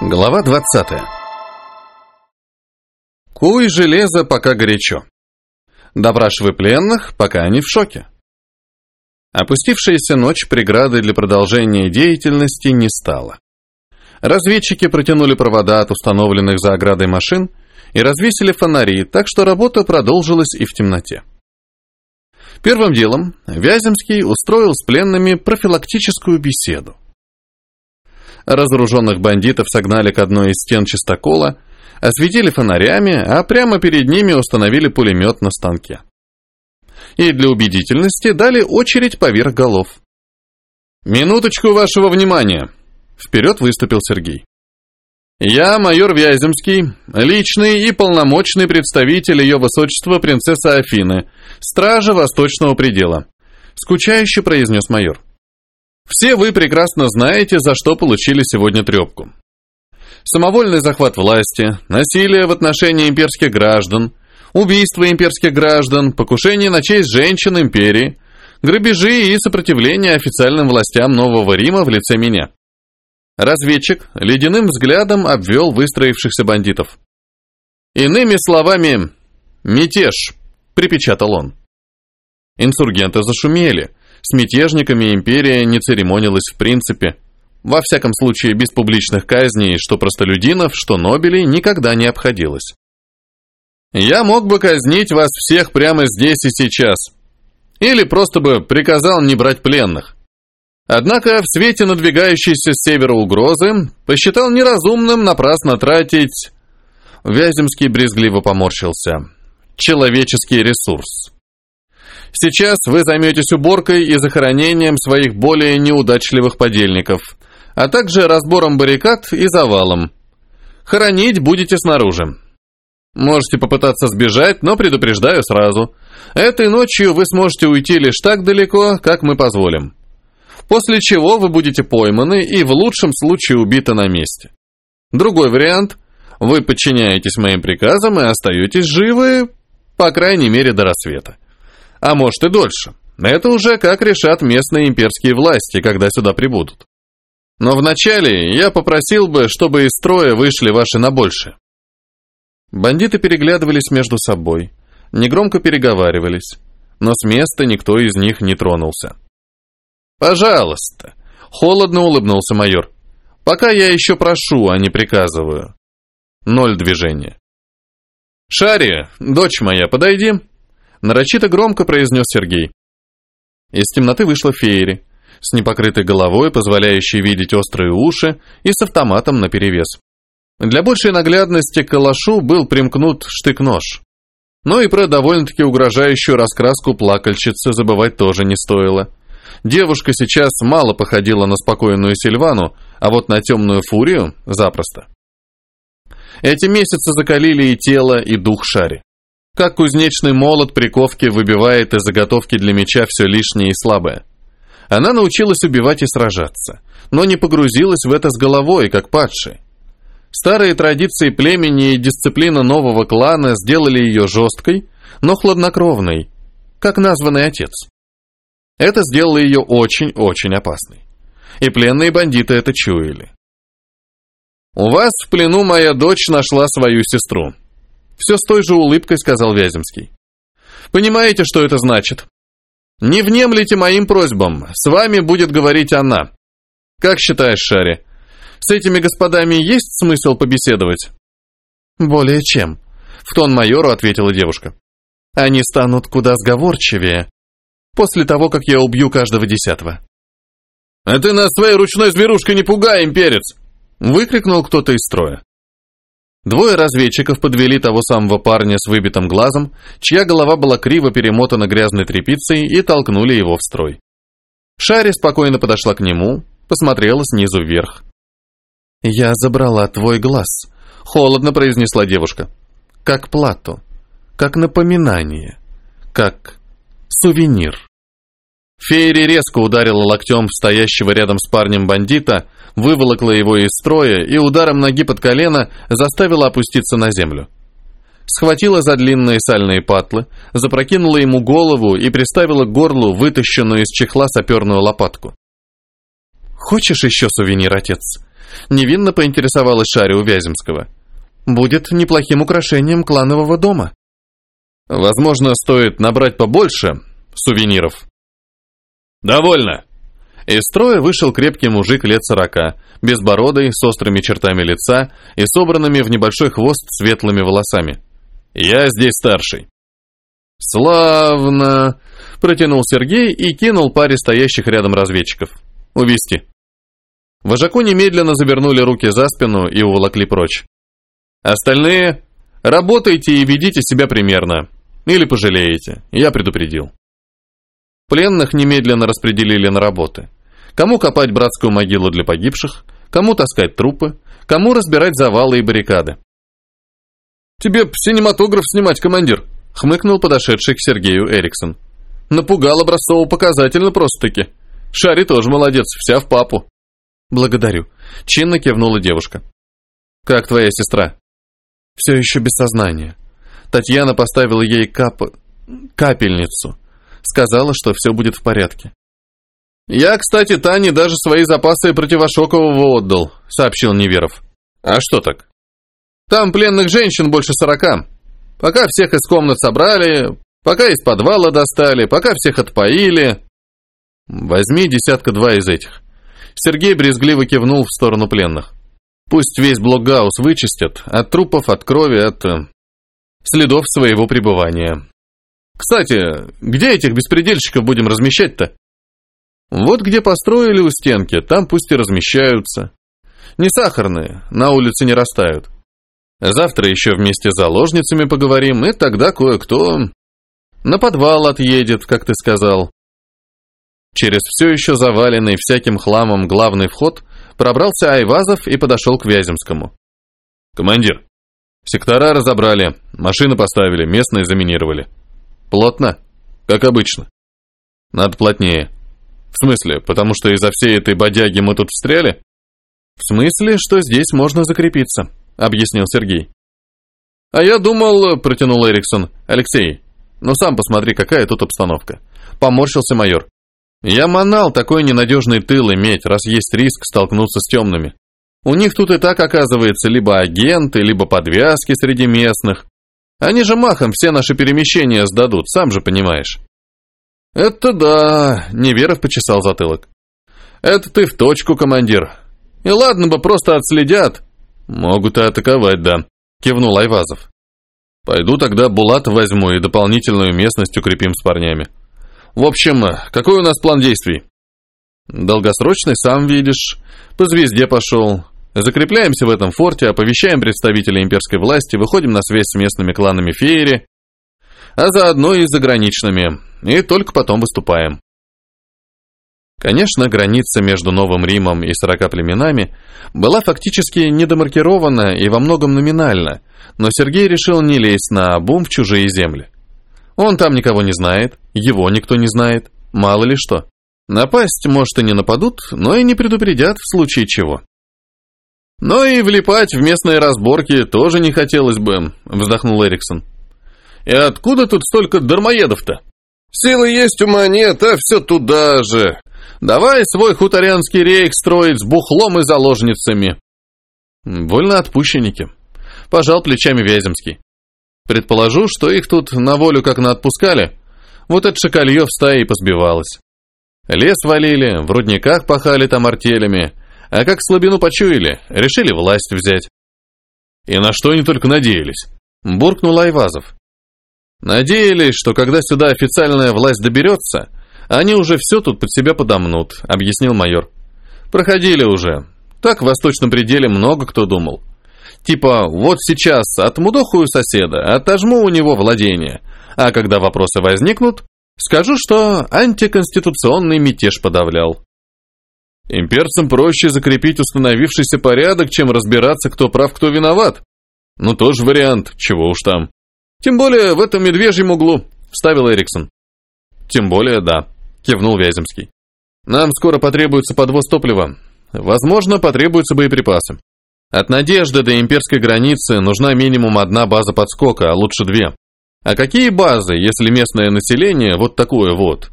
Глава 20. Куй железо, пока горячо. Допрашивай пленных, пока они в шоке. Опустившаяся ночь преграды для продолжения деятельности не стала. Разведчики протянули провода от установленных за оградой машин и развесили фонари, так что работа продолжилась и в темноте. Первым делом Вяземский устроил с пленными профилактическую беседу. Разоруженных бандитов согнали к одной из стен чистокола, осветили фонарями, а прямо перед ними установили пулемет на станке. И для убедительности дали очередь поверх голов. «Минуточку вашего внимания!» Вперед выступил Сергей. «Я, майор Вяземский, личный и полномочный представитель ее высочества принцессы Афины, стража Восточного предела», скучающе произнес майор. Все вы прекрасно знаете, за что получили сегодня трепку. Самовольный захват власти, насилие в отношении имперских граждан, убийство имперских граждан, покушение на честь женщин империи, грабежи и сопротивление официальным властям Нового Рима в лице меня. Разведчик ледяным взглядом обвел выстроившихся бандитов. Иными словами, мятеж, припечатал он. Инсургенты зашумели, с мятежниками империя не церемонилась в принципе. Во всяком случае, без публичных казней, что простолюдинов, что нобелей, никогда не обходилось. Я мог бы казнить вас всех прямо здесь и сейчас. Или просто бы приказал не брать пленных. Однако в свете надвигающейся с севера угрозы посчитал неразумным напрасно тратить... Вяземский брезгливо поморщился. Человеческий ресурс. Сейчас вы займетесь уборкой и захоронением своих более неудачливых подельников, а также разбором баррикад и завалом. Хоронить будете снаружи. Можете попытаться сбежать, но предупреждаю сразу. Этой ночью вы сможете уйти лишь так далеко, как мы позволим. После чего вы будете пойманы и в лучшем случае убиты на месте. Другой вариант – вы подчиняетесь моим приказам и остаетесь живы, по крайней мере, до рассвета а может и дольше. Это уже как решат местные имперские власти, когда сюда прибудут. Но вначале я попросил бы, чтобы из строя вышли ваши на больше. Бандиты переглядывались между собой, негромко переговаривались, но с места никто из них не тронулся. «Пожалуйста», — холодно улыбнулся майор. «Пока я еще прошу, а не приказываю». Ноль движения. «Шари, дочь моя, подойди», нарочито громко произнес Сергей. Из темноты вышла Феери, с непокрытой головой, позволяющей видеть острые уши, и с автоматом наперевес. Для большей наглядности к калашу был примкнут штык-нож. Но и про довольно-таки угрожающую раскраску плакальщицы забывать тоже не стоило. Девушка сейчас мало походила на спокойную Сильвану, а вот на темную фурию – запросто. Эти месяцы закалили и тело, и дух Шари. Как кузнечный молот при ковке выбивает из заготовки для меча все лишнее и слабое. Она научилась убивать и сражаться, но не погрузилась в это с головой, как падшие. Старые традиции племени и дисциплина нового клана сделали ее жесткой, но хладнокровной, как названный отец. Это сделало ее очень-очень опасной. И пленные бандиты это чуяли. «У вас в плену моя дочь нашла свою сестру», все с той же улыбкой сказал Вяземский. Понимаете, что это значит? Не внемлите моим просьбам, с вами будет говорить она. Как считаешь, Шари, с этими господами есть смысл побеседовать? Более чем, в тон майору ответила девушка. Они станут куда сговорчивее после того, как я убью каждого десятого. «А ты нас своей ручной зверушкой не пугай, имперец!» выкрикнул кто-то из строя. Двое разведчиков подвели того самого парня с выбитым глазом, чья голова была криво перемотана грязной тряпицей, и толкнули его в строй. Шари спокойно подошла к нему, посмотрела снизу вверх. «Я забрала твой глаз», — холодно произнесла девушка. «Как плату, как напоминание, как сувенир». Фейри резко ударила локтем стоящего рядом с парнем бандита, выволокла его из строя и ударом ноги под колено заставила опуститься на землю. Схватила за длинные сальные патлы, запрокинула ему голову и приставила к горлу вытащенную из чехла саперную лопатку. «Хочешь еще сувенир, отец?» Невинно поинтересовалась Шаря у Вяземского. «Будет неплохим украшением кланового дома». «Возможно, стоит набрать побольше сувениров». «Довольно!» Из строя вышел крепкий мужик лет сорока, безбородый, с острыми чертами лица и собранными в небольшой хвост светлыми волосами. «Я здесь старший». «Славно!» – протянул Сергей и кинул паре стоящих рядом разведчиков. «Увести». Вожаку немедленно завернули руки за спину и уволокли прочь. «Остальные работайте и ведите себя примерно. Или пожалеете, я предупредил». Пленных немедленно распределили на работы. Кому копать братскую могилу для погибших, кому таскать трупы, кому разбирать завалы и баррикады. «Тебе синематограф снимать, командир», — хмыкнул подошедший к Сергею Эриксон. «Напугал образцово-показательно просто-таки. Шари тоже молодец, вся в папу». «Благодарю», — чинно кивнула девушка. «Как твоя сестра?» «Все еще без сознания. Татьяна поставила ей кап... капельницу. Сказала, что все будет в порядке. «Я, кстати, Тане даже свои запасы противошокового отдал», — сообщил Неверов. «А что так?» «Там пленных женщин больше сорока. Пока всех из комнат собрали, пока из подвала достали, пока всех отпоили...» «Возьми десятка-два из этих». Сергей брезгливо кивнул в сторону пленных. «Пусть весь блокгаус вычистят от трупов, от крови, от... Э, следов своего пребывания. Кстати, где этих беспредельщиков будем размещать-то?» Вот где построили у стенки, там пусть и размещаются. Не сахарные, на улице не растают. Завтра еще вместе с заложницами поговорим, и тогда кое-кто на подвал отъедет, как ты сказал. Через все еще заваленный всяким хламом главный вход пробрался Айвазов и подошел к Вяземскому. «Командир, сектора разобрали, машины поставили, местные заминировали. Плотно? Как обычно. Надо плотнее. В смысле, потому что из-за всей этой бодяги мы тут встряли? В смысле, что здесь можно закрепиться, объяснил Сергей. А я думал, протянул Эриксон. Алексей, ну сам посмотри, какая тут обстановка. Поморщился майор. Я манал такой ненадежный тыл иметь, раз есть риск столкнуться с темными. У них тут и так оказывается либо агенты, либо подвязки среди местных. Они же махом все наши перемещения сдадут, сам же понимаешь. «Это да», — Неверов почесал затылок. «Это ты в точку, командир. И ладно бы просто отследят». «Могут и атаковать, да», — кивнул Айвазов. «Пойду тогда Булат возьму и дополнительную местность укрепим с парнями. В общем, какой у нас план действий?» «Долгосрочный, сам видишь. По звезде пошел. Закрепляемся в этом форте, оповещаем представителей имперской власти, выходим на связь с местными кланами Феери, а заодно и заграничными и только потом выступаем. Конечно, граница между Новым Римом и сорока племенами была фактически недомаркирована и во многом номинальна, но Сергей решил не лезть на бум в чужие земли. Он там никого не знает, его никто не знает, мало ли что. Напасть, может, и не нападут, но и не предупредят в случае чего. Но и влипать в местные разборки тоже не хотелось бы, вздохнул Эриксон. И откуда тут столько дармоедов-то? Силы есть, ума нет, а все туда же. Давай свой хуторянский рейх строить с бухлом и заложницами. Вольно отпущенники. Пожал плечами Вяземский. Предположу, что их тут на волю как на отпускали. Вот это шакалье в стае и позбивалось. Лес валили, в рудниках пахали там артелями, а как слабину почуяли, решили власть взять. И на что они только надеялись. Буркнул Айвазов. Надеялись, что когда сюда официальная власть доберется, они уже все тут под себя подомнут, объяснил майор. Проходили уже. Так в восточном пределе много кто думал. Типа, вот сейчас отмудохаю соседа, отожму у него владение, а когда вопросы возникнут, скажу, что антиконституционный мятеж подавлял. Имперцам проще закрепить установившийся порядок, чем разбираться, кто прав, кто виноват. Ну, тоже вариант, чего уж там. Тем более в этом медвежьем углу, вставил Эриксон. Тем более, да, кивнул Вяземский. Нам скоро потребуется подвоз топлива. Возможно, потребуются боеприпасы. От Надежды до имперской границы нужна минимум одна база подскока, а лучше две. А какие базы, если местное население вот такое вот?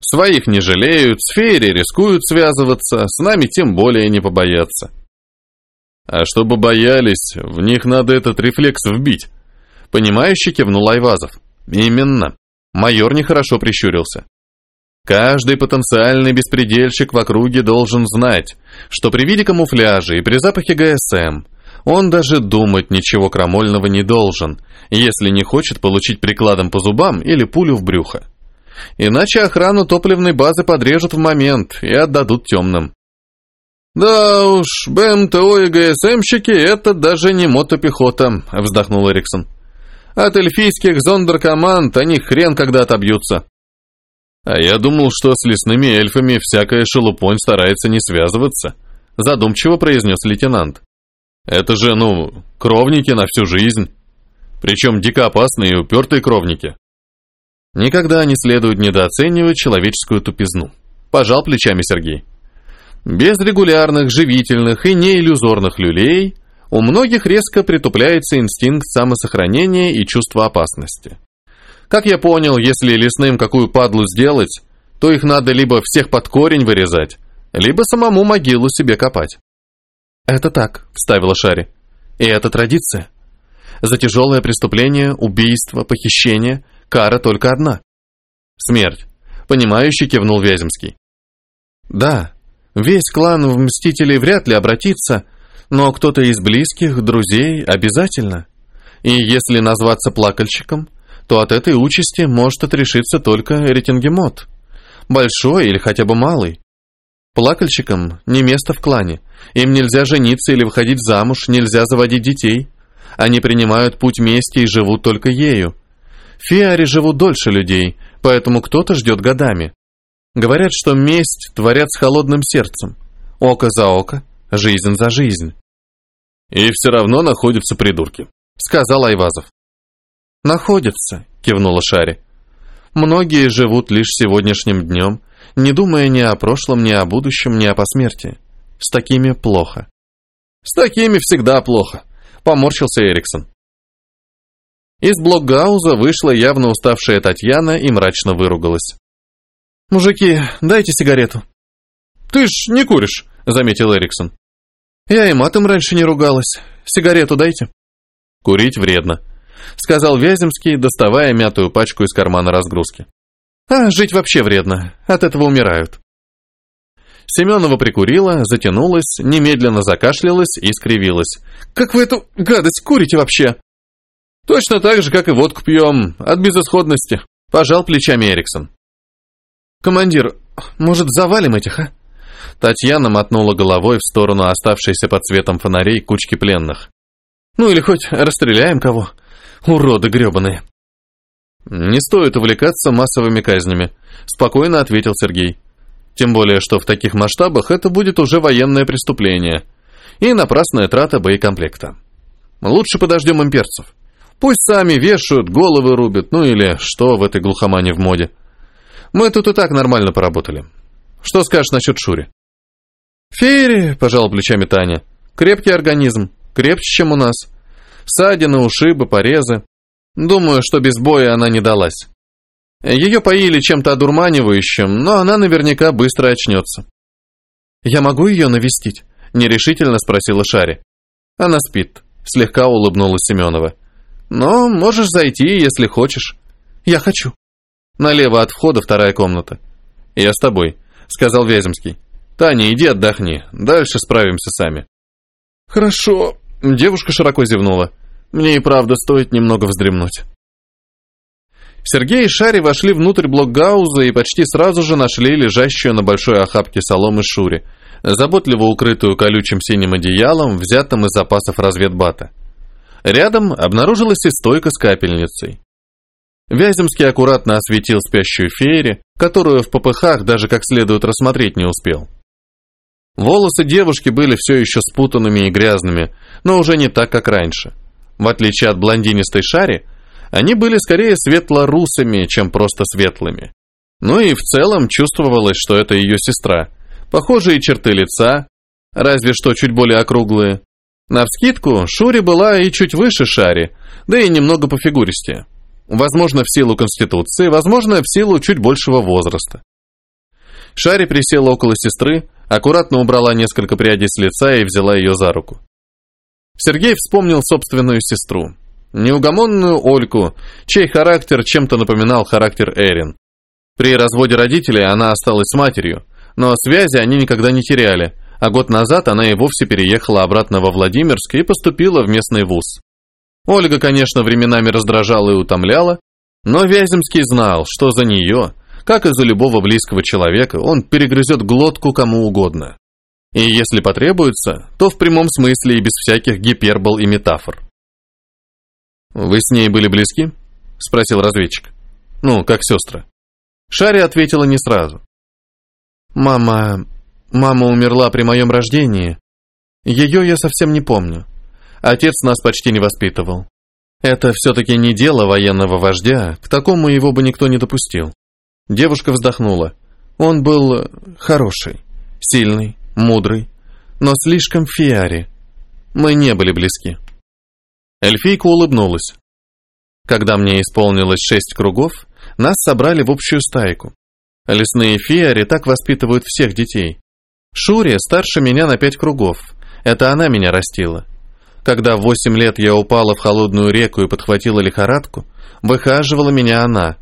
Своих не жалеют, с феери рискуют связываться, с нами тем более не побоятся. А чтобы боялись, в них надо этот рефлекс вбить. Понимающе кивнул Айвазов. Именно. Майор нехорошо прищурился. Каждый потенциальный беспредельщик в округе должен знать, что при виде камуфляжа и при запахе ГСМ он даже думать ничего крамольного не должен, если не хочет получить прикладом по зубам или пулю в брюхо. Иначе охрану топливной базы подрежут в момент и отдадут темным. «Да уж, БМТО и ГСМщики — это даже не мотопехота», — вздохнул Эриксон. «От эльфийских зондеркоманд они хрен когда отобьются». «А я думал, что с лесными эльфами всякая шелупонь старается не связываться», — задумчиво произнес лейтенант. «Это же, ну, кровники на всю жизнь. Причем дико опасные и упертые кровники». Никогда не следует недооценивать человеческую тупизну. Пожал плечами Сергей. Без регулярных, живительных и неиллюзорных люлей у многих резко притупляется инстинкт самосохранения и чувство опасности. Как я понял, если лесным какую падлу сделать, то их надо либо всех под корень вырезать, либо самому могилу себе копать. «Это так», — вставила Шари. «И это традиция. За тяжелое преступление, убийство, похищение кара только одна. Смерть», — понимающий кивнул Вяземский. «Да, Весь клан в Мстителей вряд ли обратится, но кто-то из близких, друзей обязательно. И если назваться плакальщиком, то от этой участи может отрешиться только ретингемот. Большой или хотя бы малый. Плакальщикам не место в клане. Им нельзя жениться или выходить замуж, нельзя заводить детей. Они принимают путь мести и живут только ею. Фиари живут дольше людей, поэтому кто-то ждет годами. Говорят, что месть творят с холодным сердцем. Око за око, жизнь за жизнь. И все равно находятся придурки, сказал Айвазов. Находятся, кивнула Шари. Многие живут лишь сегодняшним днем, не думая ни о прошлом, ни о будущем, ни о посмертии. С такими плохо. С такими всегда плохо, поморщился Эриксон. Из блокгауза вышла явно уставшая Татьяна и мрачно выругалась. «Мужики, дайте сигарету». «Ты ж не куришь», — заметил Эриксон. «Я и матом раньше не ругалась. Сигарету дайте». «Курить вредно», — сказал Вяземский, доставая мятую пачку из кармана разгрузки. «А жить вообще вредно. От этого умирают». Семенова прикурила, затянулась, немедленно закашлялась и скривилась. «Как вы эту гадость курите вообще?» «Точно так же, как и водку пьем, от безысходности», — пожал плечами Эриксон. «Командир, может, завалим этих, а?» Татьяна мотнула головой в сторону оставшейся под светом фонарей кучки пленных. «Ну или хоть расстреляем кого. Уроды гребаные!» «Не стоит увлекаться массовыми казнями», — спокойно ответил Сергей. «Тем более, что в таких масштабах это будет уже военное преступление и напрасная трата боекомплекта. Лучше подождем имперцев. Пусть сами вешают, головы рубят, ну или что в этой глухомане в моде. Мы тут и так нормально поработали. Что скажешь насчет Шури?» «Фейри», — пожал плечами Таня. «Крепкий организм, крепче, чем у нас. Ссадины, ушибы, порезы. Думаю, что без боя она не далась. Ее поили чем-то одурманивающим, но она наверняка быстро очнется». «Я могу ее навестить?» — нерешительно спросила Шари. «Она спит», — слегка улыбнулась Семенова. «Но можешь зайти, если хочешь». «Я хочу». Налево от входа вторая комната. Я с тобой, сказал Вяземский. Таня, иди отдохни, дальше справимся сами. Хорошо. Девушка широко зевнула. Мне и правда стоит немного вздремнуть. Сергей и Шари вошли внутрь блокгауза и почти сразу же нашли лежащую на большой охапке соломы Шури, заботливо укрытую колючим синим одеялом, взятым из запасов разведбата. Рядом обнаружилась и стойка с капельницей. Вяземский аккуратно осветил спящую феери, которую в попыхах даже как следует рассмотреть не успел. Волосы девушки были все еще спутанными и грязными, но уже не так, как раньше. В отличие от блондинистой шари, они были скорее светло-русыми, чем просто светлыми. Ну и в целом чувствовалось, что это ее сестра. Похожие черты лица, разве что чуть более округлые. Навскидку, Шури была и чуть выше Шари, да и немного по фигуристее. Возможно, в силу конституции, возможно, в силу чуть большего возраста. Шари присела около сестры, аккуратно убрала несколько прядей с лица и взяла ее за руку. Сергей вспомнил собственную сестру. Неугомонную Ольку, чей характер чем-то напоминал характер Эрин. При разводе родителей она осталась с матерью, но связи они никогда не теряли, а год назад она и вовсе переехала обратно во Владимирск и поступила в местный вуз. Ольга, конечно, временами раздражала и утомляла, но Вяземский знал, что за нее, как и за любого близкого человека, он перегрызет глотку кому угодно. И если потребуется, то в прямом смысле и без всяких гипербол и метафор. «Вы с ней были близки?» – спросил разведчик. «Ну, как сестры». Шари ответила не сразу. «Мама... Мама умерла при моем рождении. Ее я совсем не помню. Отец нас почти не воспитывал. Это все-таки не дело военного вождя, к такому его бы никто не допустил». Девушка вздохнула. Он был хороший, сильный, мудрый, но слишком фиари. Мы не были близки. Эльфийка улыбнулась. Когда мне исполнилось шесть кругов, нас собрали в общую стайку. Лесные фиари так воспитывают всех детей. Шури старше меня на пять кругов. Это она меня растила. Когда в восемь лет я упала в холодную реку и подхватила лихорадку, выхаживала меня она.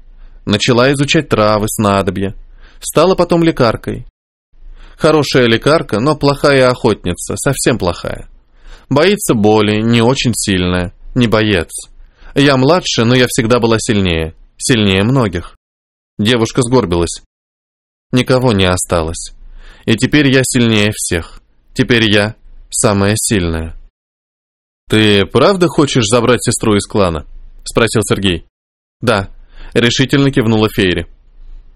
Начала изучать травы, снадобья. Стала потом лекаркой. Хорошая лекарка, но плохая охотница, совсем плохая. Боится боли, не очень сильная, не боец. Я младше, но я всегда была сильнее. Сильнее многих. Девушка сгорбилась. Никого не осталось. И теперь я сильнее всех. Теперь я самая сильная. «Ты правда хочешь забрать сестру из клана?» – спросил Сергей. «Да», – решительно кивнула Фейри.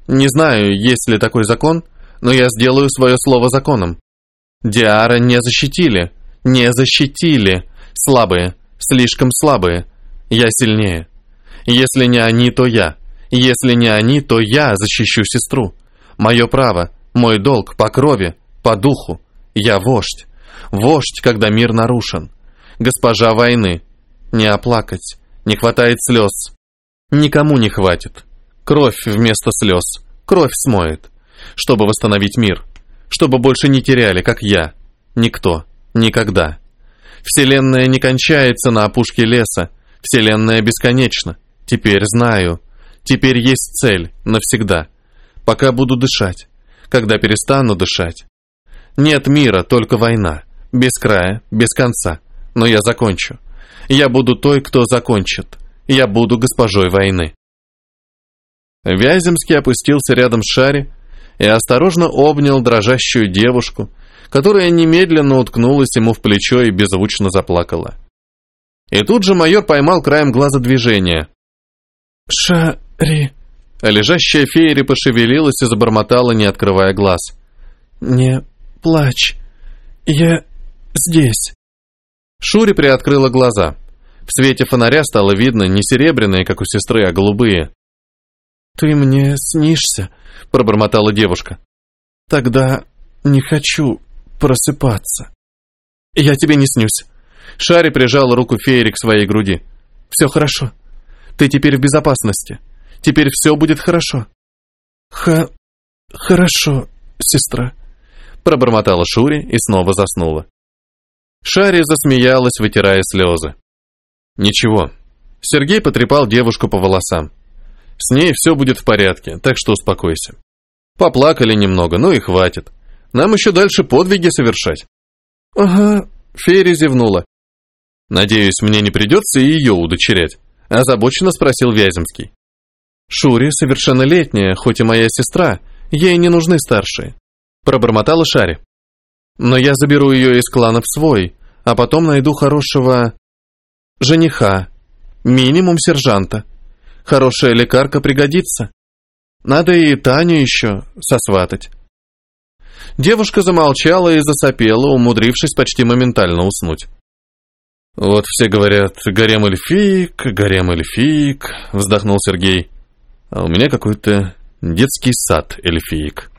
«Не знаю, есть ли такой закон, но я сделаю свое слово законом. Диара не защитили, не защитили. Слабые, слишком слабые. Я сильнее. Если не они, то я. Если не они, то я защищу сестру. Мое право, мой долг по крови, по духу. Я вождь. Вождь, когда мир нарушен. Госпожа войны. Не оплакать. Не хватает слез. Никому не хватит. Кровь вместо слез. Кровь смоет чтобы восстановить мир, чтобы больше не теряли, как я. Никто. Никогда. Вселенная не кончается на опушке леса. Вселенная бесконечна. Теперь знаю. Теперь есть цель. Навсегда. Пока буду дышать. Когда перестану дышать. Нет мира, только война. Без края, без конца. Но я закончу. Я буду той, кто закончит. Я буду госпожой войны. Вяземский опустился рядом с Шари, и осторожно обнял дрожащую девушку, которая немедленно уткнулась ему в плечо и беззвучно заплакала. И тут же майор поймал краем глаза движение. «Шари...» Лежащая феери пошевелилась и забормотала, не открывая глаз. «Не плачь. Я здесь». Шури приоткрыла глаза. В свете фонаря стало видно не серебряные, как у сестры, а голубые. «Ты мне снишься», — пробормотала девушка. «Тогда не хочу просыпаться». «Я тебе не снюсь». Шари прижал руку Фейри к своей груди. «Все хорошо. Ты теперь в безопасности. Теперь все будет хорошо». «Ха... хорошо, сестра», — пробормотала Шури и снова заснула. Шари засмеялась, вытирая слезы. «Ничего». Сергей потрепал девушку по волосам. С ней все будет в порядке, так что успокойся. Поплакали немного, ну и хватит. Нам еще дальше подвиги совершать. Ага, Ферри зевнула. Надеюсь, мне не придется ее удочерять, озабоченно спросил Вяземский. Шури совершеннолетняя, хоть и моя сестра, ей не нужны старшие. Пробормотала Шари. Но я заберу ее из клана в свой, а потом найду хорошего... жениха, минимум сержанта. Хорошая лекарка пригодится. Надо и Таню еще сосватать. Девушка замолчала и засопела, умудрившись почти моментально уснуть. «Вот все говорят, гарем эльфиек, гарем эльфиек», — вздохнул Сергей. «А у меня какой-то детский сад эльфиек».